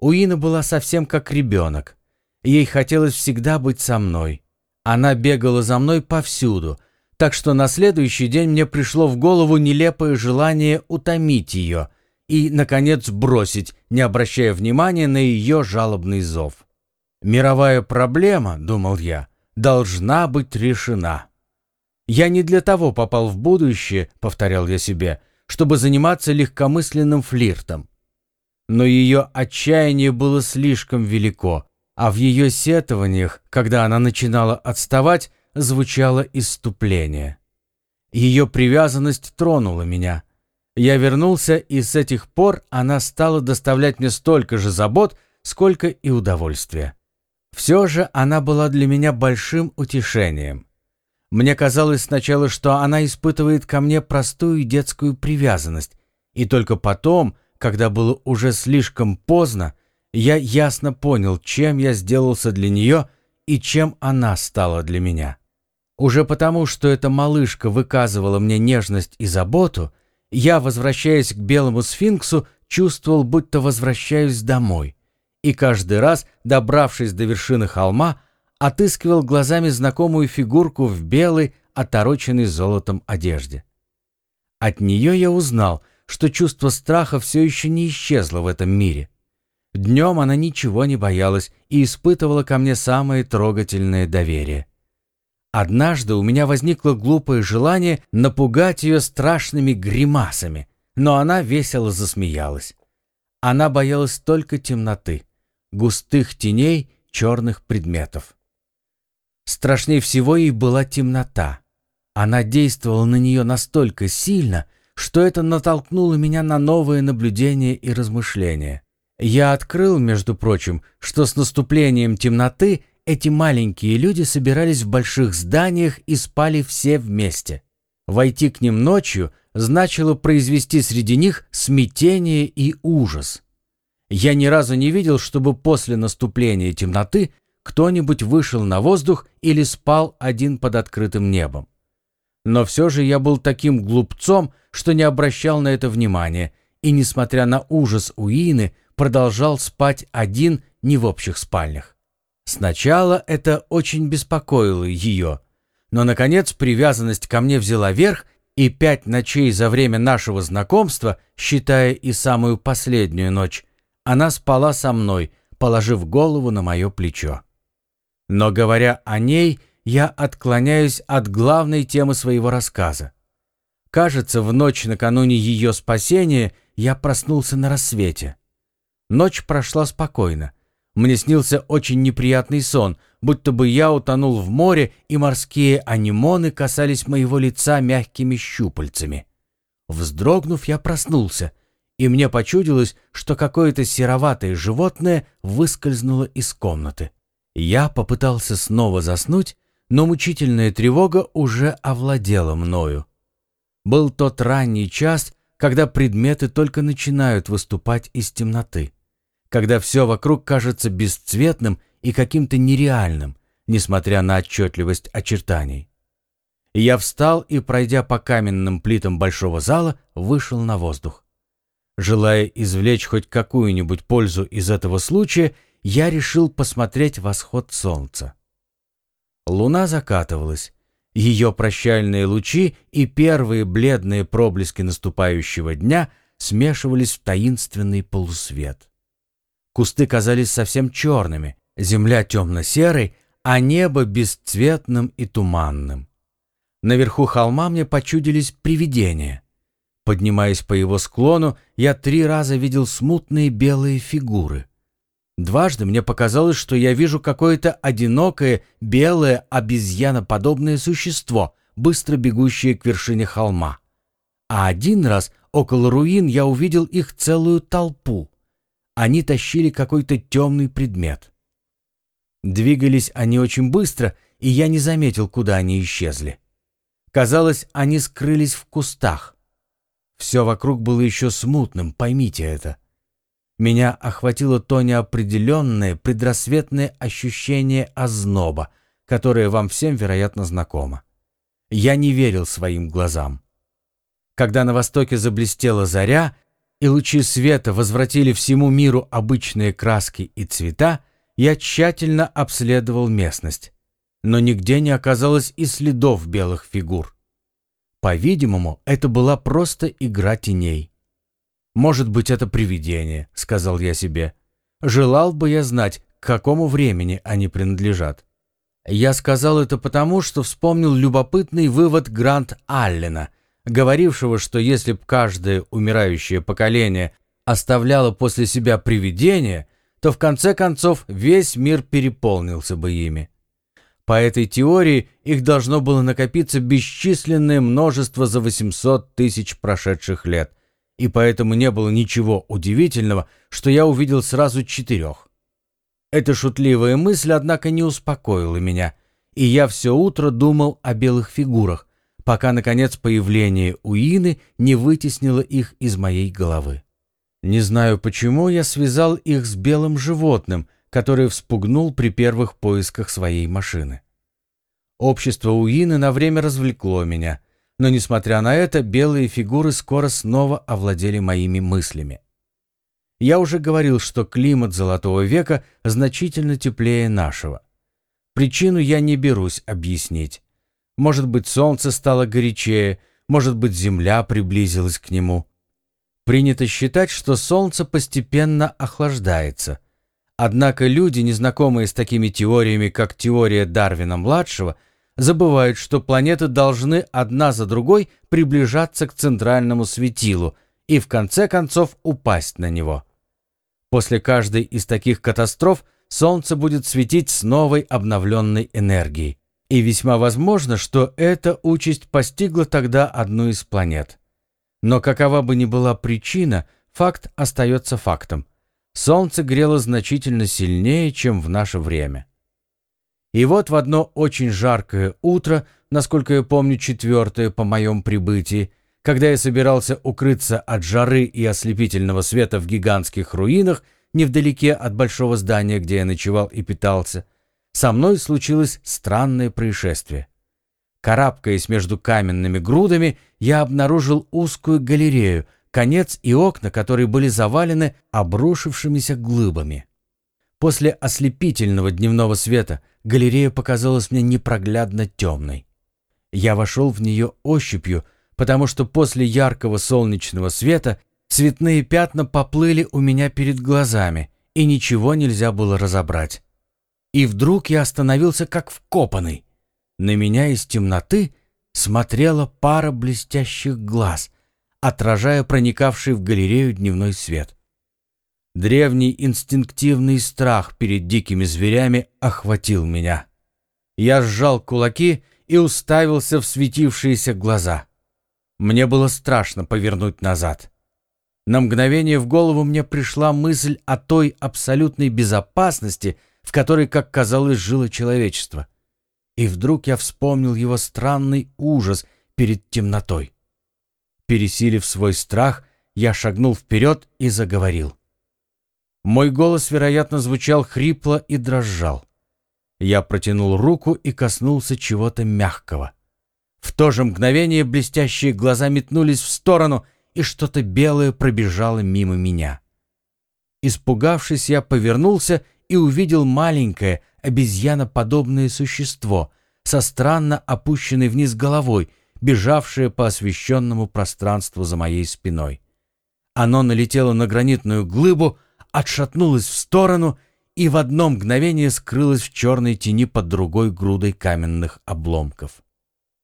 Уина была совсем как ребенок. Ей хотелось всегда быть со мной. Она бегала за мной повсюду, так что на следующий день мне пришло в голову нелепое желание утомить ее и, наконец, бросить, не обращая внимания на ее жалобный зов. «Мировая проблема, — думал я, — должна быть решена». «Я не для того попал в будущее, — повторял я себе, — чтобы заниматься легкомысленным флиртом. Но ее отчаяние было слишком велико, а в ее сетованиях, когда она начинала отставать, звучало иступление. Ее привязанность тронула меня. Я вернулся, и с этих пор она стала доставлять мне столько же забот, сколько и удовольствия. Все же она была для меня большим утешением. Мне казалось сначала, что она испытывает ко мне простую детскую привязанность, и только потом, когда было уже слишком поздно, я ясно понял, чем я сделался для нее и чем она стала для меня. Уже потому, что эта малышка выказывала мне нежность и заботу, я, возвращаясь к белому сфинксу, чувствовал, будто возвращаюсь домой. И каждый раз, добравшись до вершины холма, отыскивал глазами знакомую фигурку в белой, отороченной золотом одежде. От нее я узнал, что чувство страха все еще не исчезло в этом мире. Днем она ничего не боялась и испытывала ко мне самое трогательное доверие. Однажды у меня возникло глупое желание напугать ее страшными гримасами, но она весело засмеялась. Она боялась только темноты, густых теней, черных предметов. Страшнее всего ей была темнота. Она действовала на нее настолько сильно, что это натолкнуло меня на новые наблюдения и размышления. Я открыл, между прочим, что с наступлением темноты эти маленькие люди собирались в больших зданиях и спали все вместе. Войти к ним ночью значило произвести среди них смятение и ужас. Я ни разу не видел, чтобы после наступления темноты кто-нибудь вышел на воздух или спал один под открытым небом. Но все же я был таким глупцом, что не обращал на это внимания, и, несмотря на ужас Уины, продолжал спать один не в общих спальнях. Сначала это очень беспокоило ее, но, наконец, привязанность ко мне взяла верх, и пять ночей за время нашего знакомства, считая и самую последнюю ночь, она спала со мной, положив голову на мое плечо. Но, говоря о ней, я отклоняюсь от главной темы своего рассказа. Кажется, в ночь накануне ее спасения я проснулся на рассвете. Ночь прошла спокойно. Мне снился очень неприятный сон, будто бы я утонул в море, и морские анимоны касались моего лица мягкими щупальцами. Вздрогнув, я проснулся, и мне почудилось, что какое-то сероватое животное выскользнуло из комнаты. Я попытался снова заснуть, но мучительная тревога уже овладела мною. Был тот ранний час, когда предметы только начинают выступать из темноты когда все вокруг кажется бесцветным и каким-то нереальным, несмотря на отчетливость очертаний. Я встал и, пройдя по каменным плитам большого зала, вышел на воздух. Желая извлечь хоть какую-нибудь пользу из этого случая, я решил посмотреть восход солнца. Луна закатывалась. Ее прощальные лучи и первые бледные проблески наступающего дня смешивались в таинственный полусвет. Кусты казались совсем черными, земля темно-серой, а небо бесцветным и туманным. Наверху холма мне почудились привидения. Поднимаясь по его склону, я три раза видел смутные белые фигуры. Дважды мне показалось, что я вижу какое-то одинокое, белое, обезьяноподобное существо, быстро бегущее к вершине холма. А один раз около руин я увидел их целую толпу. Они тащили какой-то темный предмет. Двигались они очень быстро, и я не заметил, куда они исчезли. Казалось, они скрылись в кустах. Все вокруг было еще смутным, поймите это. Меня охватило то неопределенное предрассветное ощущение озноба, которое вам всем, вероятно, знакомо. Я не верил своим глазам. Когда на востоке заблестела заря, и лучи света возвратили всему миру обычные краски и цвета, я тщательно обследовал местность. Но нигде не оказалось и следов белых фигур. По-видимому, это была просто игра теней. «Может быть, это привидение», — сказал я себе. «Желал бы я знать, к какому времени они принадлежат». Я сказал это потому, что вспомнил любопытный вывод Грант Аллена, говорившего, что если б каждое умирающее поколение оставляло после себя привидение, то в конце концов весь мир переполнился бы ими. По этой теории их должно было накопиться бесчисленное множество за 800 тысяч прошедших лет, и поэтому не было ничего удивительного, что я увидел сразу четырех. Эта шутливая мысль, однако, не успокоила меня, и я все утро думал о белых фигурах, пока, наконец, появление Уины не вытеснило их из моей головы. Не знаю почему, я связал их с белым животным, который вспугнул при первых поисках своей машины. Общество Уины на время развлекло меня, но, несмотря на это, белые фигуры скоро снова овладели моими мыслями. Я уже говорил, что климат Золотого века значительно теплее нашего. Причину я не берусь объяснить. Может быть, солнце стало горячее, может быть, земля приблизилась к нему. Принято считать, что солнце постепенно охлаждается. Однако люди, незнакомые с такими теориями, как теория Дарвина-младшего, забывают, что планеты должны одна за другой приближаться к центральному светилу и в конце концов упасть на него. После каждой из таких катастроф Солнце будет светить с новой обновленной энергией. И весьма возможно, что эта участь постигла тогда одну из планет. Но какова бы ни была причина, факт остается фактом. Солнце грело значительно сильнее, чем в наше время. И вот в одно очень жаркое утро, насколько я помню, четвертое по моем прибытии, когда я собирался укрыться от жары и ослепительного света в гигантских руинах, невдалеке от большого здания, где я ночевал и питался, со мной случилось странное происшествие. Карабкаясь между каменными грудами, я обнаружил узкую галерею, конец и окна, которые были завалены обрушившимися глыбами. После ослепительного дневного света галерея показалась мне непроглядно темной. Я вошел в нее ощупью, потому что после яркого солнечного света цветные пятна поплыли у меня перед глазами, и ничего нельзя было разобрать. И вдруг я остановился как вкопанный. На меня из темноты смотрела пара блестящих глаз, отражая проникавший в галерею дневной свет. Древний инстинктивный страх перед дикими зверями охватил меня. Я сжал кулаки и уставился в светившиеся глаза. Мне было страшно повернуть назад. На мгновение в голову мне пришла мысль о той абсолютной безопасности, в которой, как казалось, жило человечество. И вдруг я вспомнил его странный ужас перед темнотой. Пересилив свой страх, я шагнул вперед и заговорил. Мой голос, вероятно, звучал хрипло и дрожал. Я протянул руку и коснулся чего-то мягкого. В то же мгновение блестящие глаза метнулись в сторону, и что-то белое пробежало мимо меня. Испугавшись, я повернулся и увидел маленькое обезьяноподобное существо со странно опущенной вниз головой, бежавшее по освещенному пространству за моей спиной. Оно налетело на гранитную глыбу, отшатнулось в сторону и в одно мгновение скрылось в черной тени под другой грудой каменных обломков.